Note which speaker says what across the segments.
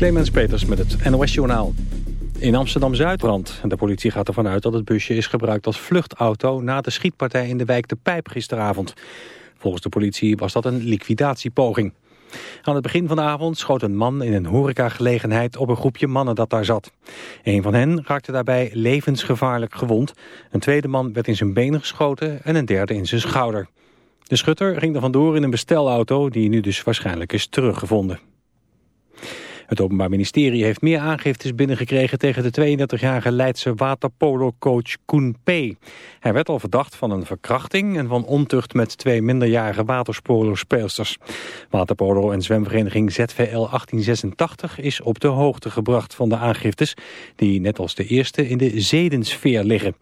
Speaker 1: Clemens Peters met het NOS Journaal. In Amsterdam-Zuid brand. De politie gaat ervan uit dat het busje is gebruikt als vluchtauto... na de schietpartij in de wijk De Pijp gisteravond. Volgens de politie was dat een liquidatiepoging. Aan het begin van de avond schoot een man in een horecagelegenheid op een groepje mannen dat daar zat. Een van hen raakte daarbij levensgevaarlijk gewond. Een tweede man werd in zijn benen geschoten en een derde in zijn schouder. De schutter ging er vandoor in een bestelauto die nu dus waarschijnlijk is teruggevonden. Het Openbaar Ministerie heeft meer aangiftes binnengekregen tegen de 32-jarige Leidse waterpolo-coach Koen P. Hij werd al verdacht van een verkrachting en van ontucht met twee minderjarige waterpolo-speelsters. Waterpolo- en zwemvereniging ZVL 1886 is op de hoogte gebracht van de aangiftes, die net als de eerste in de zedensfeer liggen.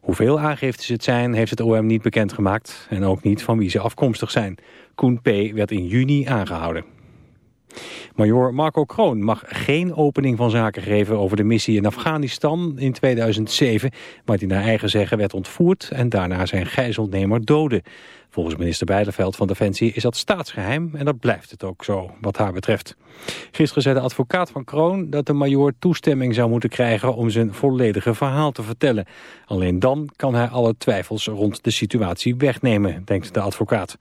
Speaker 1: Hoeveel aangiftes het zijn heeft het OM niet bekendgemaakt en ook niet van wie ze afkomstig zijn. Koen P. werd in juni aangehouden. Major Marco Kroon mag geen opening van zaken geven over de missie in Afghanistan in 2007, waar hij naar eigen zeggen werd ontvoerd en daarna zijn gijzelnemer doodde. Volgens minister Bijleveld van Defensie is dat staatsgeheim en dat blijft het ook zo, wat haar betreft. Gisteren zei de advocaat van Kroon dat de major toestemming zou moeten krijgen om zijn volledige verhaal te vertellen. Alleen dan kan hij alle twijfels rond de situatie wegnemen, denkt de advocaat.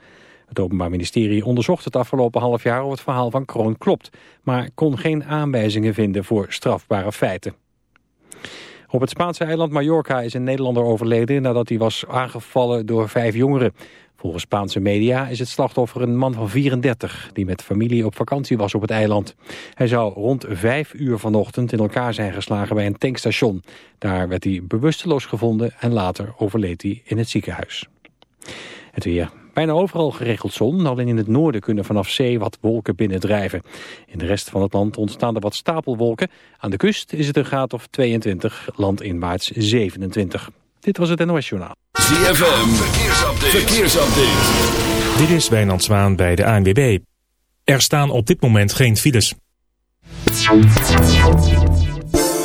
Speaker 1: Het Openbaar Ministerie onderzocht het afgelopen half jaar of het verhaal van Kroon klopt, maar kon geen aanwijzingen vinden voor strafbare feiten. Op het Spaanse eiland Mallorca is een Nederlander overleden nadat hij was aangevallen door vijf jongeren. Volgens Spaanse media is het slachtoffer een man van 34 die met familie op vakantie was op het eiland. Hij zou rond vijf uur vanochtend in elkaar zijn geslagen bij een tankstation. Daar werd hij bewusteloos gevonden en later overleed hij in het ziekenhuis. Het weer. Bijna overal geregeld zon, alleen in het noorden kunnen vanaf zee wat wolken binnendrijven. In de rest van het land ontstaan er wat stapelwolken. Aan de kust is het een graad of 22, landinwaarts 27. Dit was het NOS Journaal.
Speaker 2: ZFM, verkeersupdate. verkeersupdate.
Speaker 3: Dit is Wijnand Zwaan bij de ANWB. Er staan op dit moment geen files.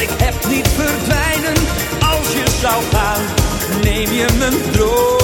Speaker 4: ik
Speaker 5: heb niet verdwijnen. Als je zou gaan, neem je mijn droom.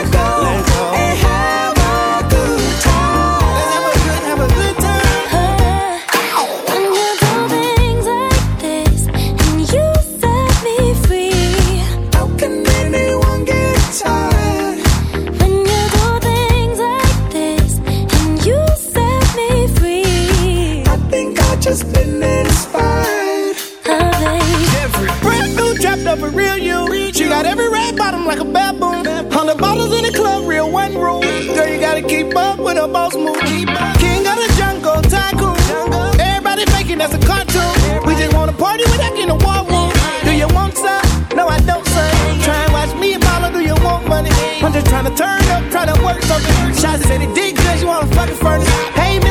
Speaker 6: God,
Speaker 7: I work something. Shots said it did good, you wanna fucking furnace. Hey,
Speaker 8: man.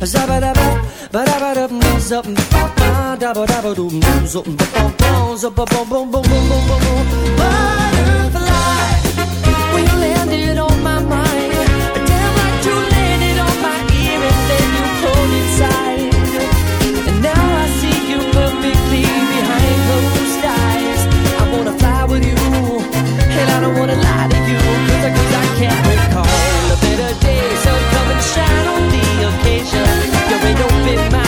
Speaker 8: ba and I see you wanna fly with you, and I don't wanna lie to you, cause shine on the occasion. You're an open-minded lady,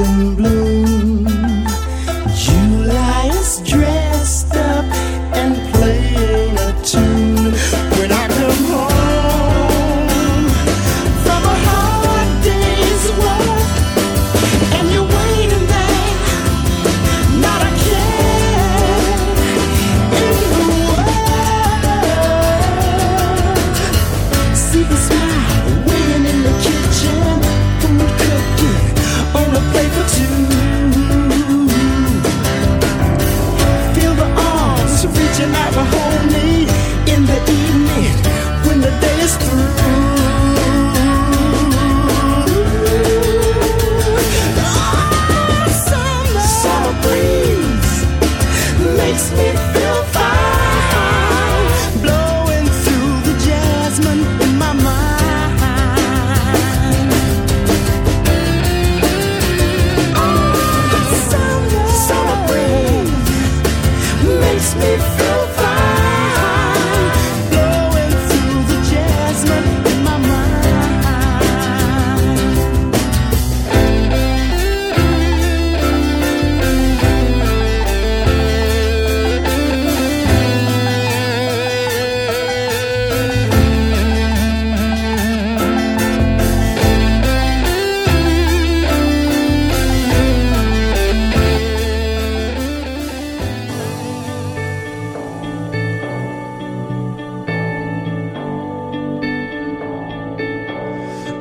Speaker 2: in blue.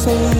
Speaker 2: say